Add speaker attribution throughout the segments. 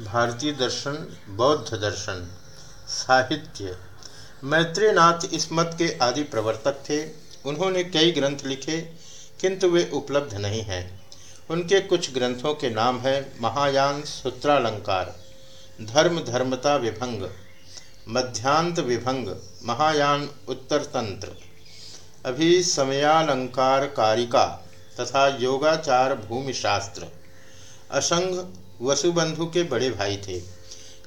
Speaker 1: भारतीय दर्शन, बौद्ध दर्शन, साहित्य। मैत्रीनाथ इस मत के आदि प्रवर्तक थे। उन्होंने कई ग्रंथ लिखे, किंतु वे उपलब्ध नहीं हैं। उनके कुछ ग्रंथों के नाम हैं महायान सूत्रालंकार, धर्म धर्मता विभंग मध्यांत विभंग, महायान उत्तर तंत्र अभिसमयालंकार कारिका तथा योगाचार भूमिशास्त्र असंग वसुबंधु के बड़े भाई थे।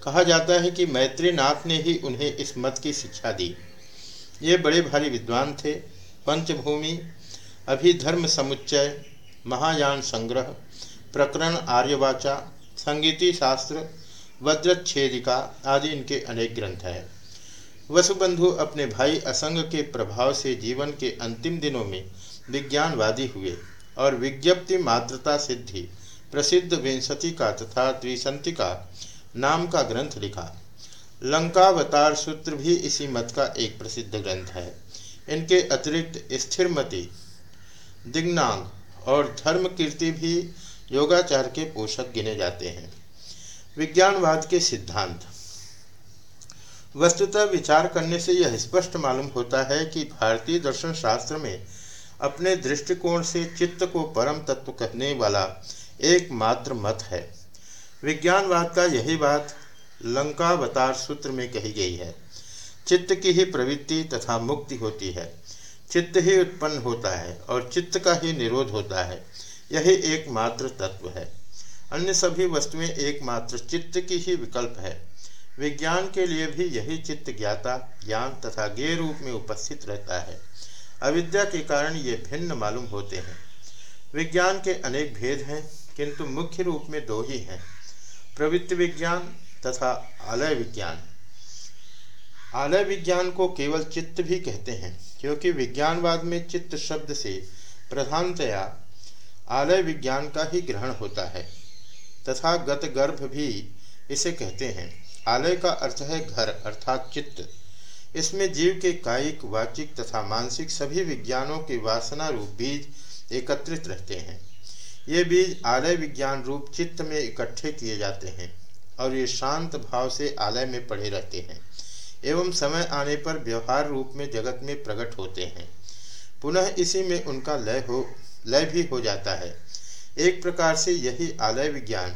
Speaker 1: कहा जाता है कि मैत्रीनाथ ने ही उन्हें इस मत की शिक्षा दी। ये बड़े भारी विद्वान थे। पंचभूमि, अभिधर्म समुच्चय, महायान संग्रह, प्रकरण आर्यवाचा, संगीति शास्त्र, वज्रच्छेदिका आदि इनके अनेक ग्रंथ हैं। वसुबंधु अपने भाई असंग के प्रभाव से जीवन के अंतिम दिनों में विज्ञानवादी हुए और विज्ञप्ति मात्रता सिद्धि प्रसिद्ध विंशति का तथा द्विसंति का नाम का ग्रंथ लिखा। लंकावतार सूत्र भी इसी मत का एक प्रसिद्ध ग्रंथ है। इनके अतिरिक्त स्थिरमति, दिग्नांग और धर्म कीर्ति भी योगाचार के पोषक गिने जाते हैं। विज्ञानवाद के सिद्धांत। वस्तुतः विचार करने से यह स्पष्ट मालूम होता है कि भारतीय दर्शन शास्त्र में अपने दृष्टिकोण से चित्त को परम तत्व कहने वाला एकमात्र मत है। विज्ञानवाद का यही बात लंकावतार सूत्र में कही गई है। चित्त की ही प्रवृत्ति तथा मुक्ति होती है। चित्त ही उत्पन्न होता है और चित्त का ही निरोध होता है। यही एकमात्र तत्व है। अन्य सभी वस्तुएँ एकमात्र चित्त की ही विकल्प है। विज्ञान के लिए भी यही चित्त ज्ञाता, ज्ञान तथा ज्ञ रूप में उपस्थित रहता है। अविद्या के कारण ये भिन्न मालूम होते हैं। विज्ञान के अनेक भेद हैं। किंतु मुख्य रूप में दो ही हैं। प्रवृत्ति विज्ञान तथा आलय विज्ञान। आलय विज्ञान को केवल चित्त भी कहते हैं, क्योंकि विज्ञानवाद में चित्त शब्द से प्रधानतया आलय विज्ञान का ही ग्रहण होता है, तथा गत गर्भ भी इसे कहते हैं। आलय का अर्थ है घर, अर्थात चित्त। इसमें जीव के कायिक, वाचिक तथा मानसिक सभी विज्ञानों के वासना रूप बीज एकत्रित रहते हैं। ये बीज आलय विज्ञान रूप चित्त में इकट्ठे किए जाते हैं और ये शांत भाव से आलय में पड़े रहते हैं एवं समय आने पर व्यवहार रूप में जगत में प्रकट होते हैं। पुनः इसी में उनका लय हो, लय भी हो जाता है। एक प्रकार से यही आलय विज्ञान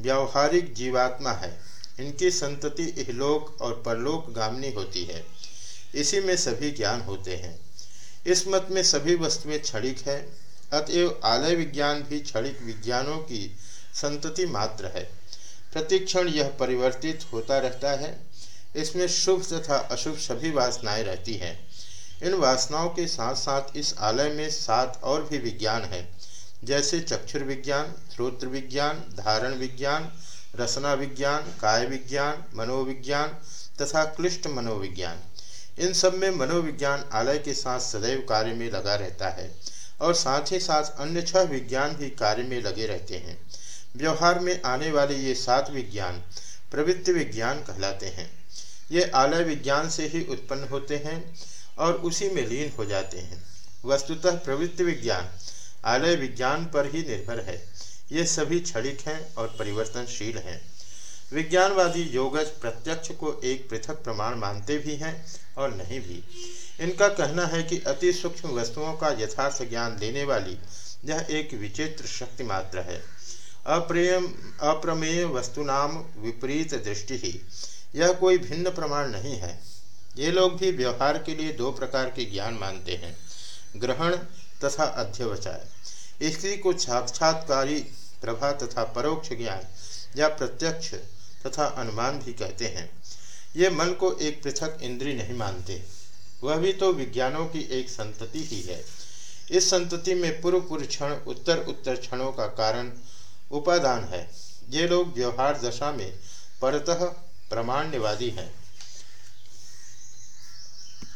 Speaker 1: व्यावहारिक जीवात्मा है। इनकी संतति इहलोक और परलोक गामनी होती है। इसी में सभी ज्ञान होते हैं। इस मत में सभी वस्तुएँ क्षणिक है। अतएव आलय विज्ञान भी क्षणिक विज्ञानों की संतति मात्र है। प्रतिक्षण यह परिवर्तित होता रहता है। इसमें शुभ तथा अशुभ सभी वासनाएँ रहती हैं। इन वासनाओं के साथ साथ इस आलय में सात और भी विज्ञान है, जैसे चक्षुर विज्ञान, श्रोत्र विज्ञान, धारण विज्ञान, रसना विज्ञान, काय विज्ञान, मनोविज्ञान तथा क्लिष्ट मनोविज्ञान। इन सब में मनोविज्ञान आलय के साथ सदैव कार्य में लगा रहता है। और साथ ही साथ अन्य छह विज्ञान भी कार्य में लगे रहते हैं। व्यवहार में आने वाले ये सात विज्ञान प्रवृत्ति विज्ञान कहलाते हैं। ये आलय विज्ञान से ही उत्पन्न होते हैं और उसी में लीन हो जाते हैं। वस्तुतः प्रवृत्ति विज्ञान आलय विज्ञान पर ही निर्भर है। ये सभी क्षणिक हैं और परिवर्तनशील हैं। विज्ञानवादी योगज प्रत्यक्ष को एक पृथक प्रमाण मानते भी हैं और नहीं भी। इनका कहना है कि अति सूक्ष्म वस्तुओं का यथार्थ ज्ञान देने वाली यह एक विचित्र शक्ति मात्र है। अप्रेम अप्रमेय वस्तुनाम विपरीत दृष्टि ही। यह कोई भिन्न प्रमाण नहीं है। ये लोग भी व्यवहार के लिए दो प्रकार के ज्ञान मानते हैं, ग्रहण तथा अध्यवचार इसी को साक्षात्कारी प्रभा तथा परोक्ष ज्ञान या प्रत्यक्ष तथा अनुमान भी कहते हैं। ये मन को एक पृथक इंद्री नहीं मानते। वह भी तो विज्ञानों की एक संतति ही है। इस संतति में पूर्व पूर्व क्षण उत्तर उत्तर क्षणों का कारण उपादान है। ये लोग व्यवहार दशा में परतः प्रमाण्यवादी हैं।